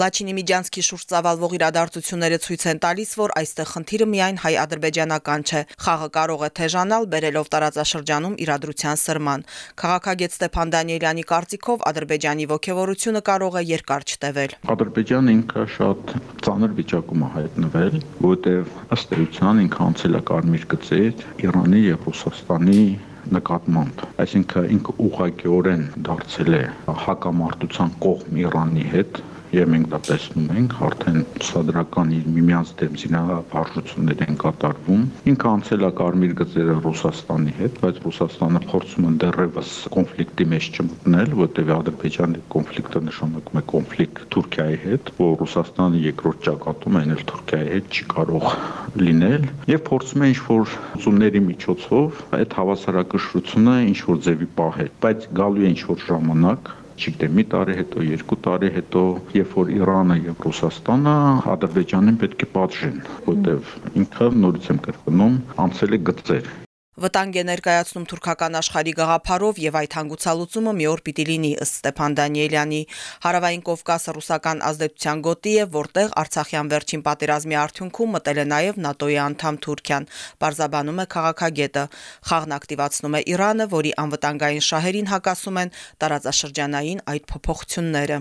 Լաչինի Միջանցքի շուրջ ծավալվող իրադարձությունները ցույց են տալիս, որ այստեղ խնդիրը միայն հայ-ադրբեջանական չէ։ Խաղը կարող է թեժանալ, բերելով տարածաշրջանում իրադրության սրման։ Քաղաքագետ Ստեփան Դանիելյանի կարծիքով Ադրբեջանի ողջավորությունը կարող է երկար չտևել։ Ադրբեջանը ինքը շատ ծանր վիճակում է հայտնվել, որտեղ ըստ էության ինքը անցել է կարմիր գծեր Իրանի եւ Ռուսաստանի նկատմամբ այսինքն ինքը ուղղակիորեն դարձել է հակամարտության կողմ Իրանի հետ եւ մենք դա տեսնում ենք արդեն սադրական իր միմյանց դեմ զինահարժություններ են կատարվում ինքը անցել է կարմիր գծերը Ռուսաստանի հետ բայց Ռուսաստանը փորձում է դեռևս կոնֆլիկտի մեջ չմտնել որտեղ Ադրբեջանի կոնֆլիկտը նշանակում է կոնֆլիկտ Թուրքիայի հետ որ Ռուսաստանը երկրորդ ճակատում է այլ Թուրքիայի հետ չի կարող լինել եւ փորձում է ինչ-որ ուսումների միջոցով այդ հավասարակշռությունը ինչ-որ ձևի պահել բայց գալու է ինչ-որ ժամանակ չգիտեմ, մի տարի հետո, երկու տարի հետո, երբ որ Իրանը եւ Ռուսաստանը Ադրբեջանին պետք է պատժեն, որտեվ ինքը նորից եմ կրկնում, անցել է գծեր Վտանգ է ներկայացնում թուրքական աշխարհի գաղափարով եւ այդ հանգուցալուծումը մի օր պիտի լինի ըստ Ստեփան Դանիելյանի։ Հարավային Կովկասը ռուսական ազդեցության գոտի է, որտեղ Արցախյան վերջին պատերազմի արդյունքում մտել է նաեւ ՆԱՏՕ-ի անդամ Թուրքիան։ Պարզաբանում է քաղաքագետը։ Խաղն ակտիվացնում է Իրանը, որի անվտանգային շահերին հակասում են տարածաշրջանային այդ փոփոխությունները։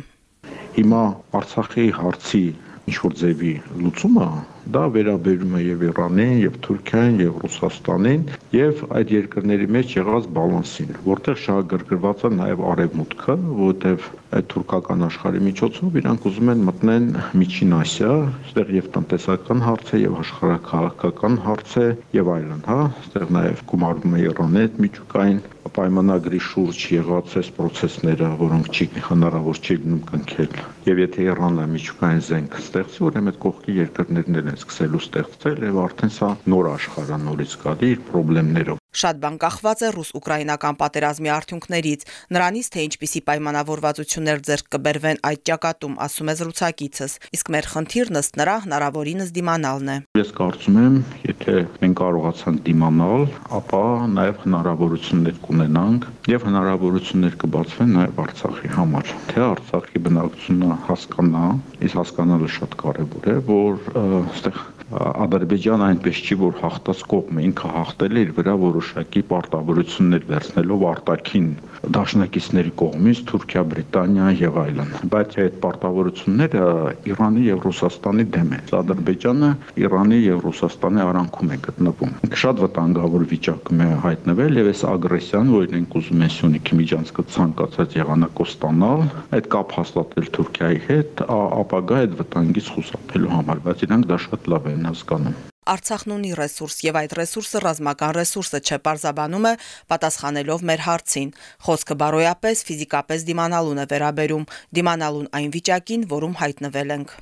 Հիմա Արցախի հարցի ինչ որ ձևի լուծումը Դա վերաբերում է եւ Իրանին, եւ Թուրքիային, եւ Ռուսաստանին, եւ այդ երկրների մեջ եղած բալանսին, որտեղ շահագրգռված է նաեւ արևմուտքը, որտեղ այդ թուրքական աշխարհի միջոցով իրանք ուզում են մտնեն Միջին Ասիա, այստեղ եւ տնտեսական հարց է, եւ աշխարհակաղակական հարց է, եւ այլն, հա, այստեղ նաեւ գումարվում է Իրանի հետ միջուկային պայմանագրի շուրջ եղած այս process-ները, որոնք չի հնարավոր չի գնում կնքել։ Եվ եթե Իրանն միջուկային զենք ստեղծի, ուրեմն այդ կողքի երկրներն են սկսելու ստեղծել եւ արդեն սա նոր աշխարհ է նորից գալի իր խնդիրներով Շատ բան կախված է ռուս-ուկրաինական պատերազմի արդյունքներից, նրանից թե ինչպիսի պայմանավորվածություններ ձեռք կբերվեն այդ ճակատում, ասում է զրուցակիցս, իսկ մեր խնդիրն ըստ նրա հնարավորինս դիմանալն է։ Ես կարծում եմ, եթե մենք կարողացանք դիմանալ, ապա նաև հնարավորություններ կունենանք եւ հնարավորություններ կբացվեն նաև Արցախի համար։ Թե Արցախի բնակչությունը հասկանա, իսկ հասկանալը շատ կարեւոր է, որ այստեղ Ադրբեջանը այնպես չի, որ հաղթած կողմը ինքը հաղթել է իր վրա որոշակի պարտավորություններ վերցնելով արտաքին դաշնակիցների կողմից Թուրքիա, Բրիտանիա եւ այլն։ Բայց այդ պարտավորությունները Իրանի եւ Ռուսաստանի դեմ են։ Ադրբեջանը Իրանի եւ Ռուսաստանի արանքում է գտնվում։ Շատ վտանգավոր վիճակում է հայտնվել եւ այս ագրեսիան, որին ենք ուզում են Սյունիքի միջանցքը ցանկացած եղանակով ստանալ, այդ կապ հաստատել Թուրքիայի հետ, ապագա այդ վտանգից խուսափելու համար, բայց իրանք դա շատ լավ են հասկանում։ Արցախն ունի ռեսուրս եւ այդ ռեսուրսը ռազմական ռեսուրսը չէ, պարզաբանում է պատասխանելով մեր հարցին։ Խոսքը բարոյապես ֆիզիկապես դիմանալուն է վերաբերում, դիմանալուն այն վիճակին, որում հայտնվել ենք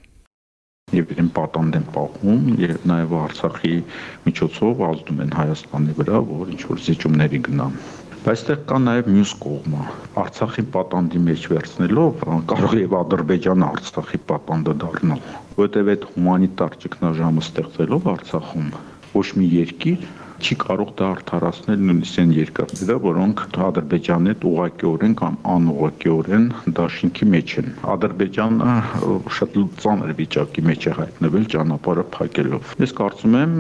եւ իրեն պատանդ են պահում եւ նաեւ Արցախի միջոցով ազդում են Հայաստանի վրա, որ ինչ որ զիջումների գնան։ Բայց այստեղ կա նաև մյուս կողմը։ Արցախի պատանդի մեջ վերցնելով կարող է Ադրբեջանը Արցախի պատանդը դառնալ որովհետև այդ հումանիտար ճգնաժամը ստեղծելով Արցախում ոչ մի երկիր չի կարող դա արդարացնել նույնիսկ այն երկրները, որոնք Ադրբեջանի հետ ուղղակիորեն կամ անուղղակիորեն դաշինքի մեջ են։ Ադրբեջանը շատ ծանր վիճակի մեջ է հայտնվել ճանապարհը փակելով։ Ես կարծում եմ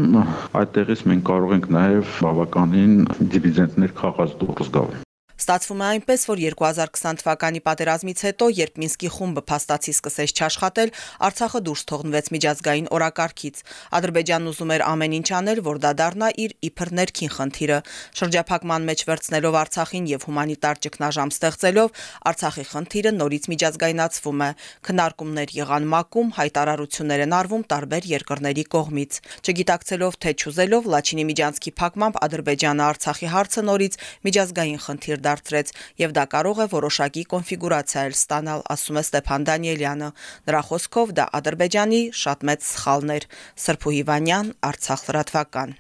այդտեղից մենք կարող ենք նաև բավականին դիվիդենդներ քաղած դուրս գալ։ Ստացվում է այնպես, որ 2020 թվականի պատերազմից հետո, երբ Մինսկի խումբը փաստացի սկսեց չաշխատել, Արցախը դուրս թողնվեց միջազգային օրակարգից։ Ադրբեջանն ուզում էր ամեն ինչ անել, որ դա դառնա իր իբր ներքին խնդիրը։ Շրջափակման մեջ վերցնելով Արցախին եւ հումանիտար ճգնաժամ ստեղծելով, Արցախի խնդիրը նորից միջազգայնացվում է։ Քննարկումներ եղան ՄԱԿ-ում, հայտարարություններ են արվում տարբեր երկրների կողմից։ Չգիտակցելով թե չուզելով Լաչինի միջանցքի փակմամբ Ադրբեջանը Արցախի հարցը նորից միջազգային խնդիր դարձրեց եւ դա կարող է որոշակի կոնֆիգուրացիա էլ ստանալ, ասում է Ստեփան Դանիելյանը։ Նրա խոսքով դա Ադրբեջանի շատ մեծ սխալն էր։ Սրփու Հիվանյան, Արցախ լրատվական։